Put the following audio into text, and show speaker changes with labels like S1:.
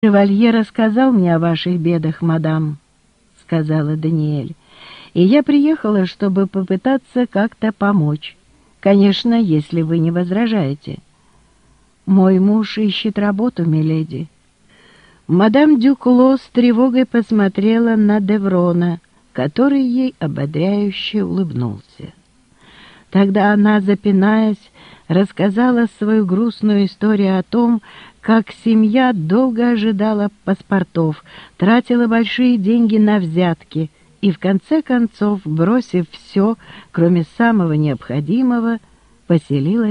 S1: «Шевалье рассказал мне о ваших бедах, мадам», — сказала Даниэль, «и я приехала, чтобы попытаться как-то помочь. Конечно, если вы не возражаете». «Мой муж ищет работу, миледи». Мадам Дюкло с тревогой посмотрела на Деврона, который ей ободряюще улыбнулся. Тогда она, запинаясь, рассказала свою грустную историю о том, как семья долго ожидала паспортов, тратила большие деньги на взятки и, в конце концов, бросив все, кроме самого необходимого, поселилась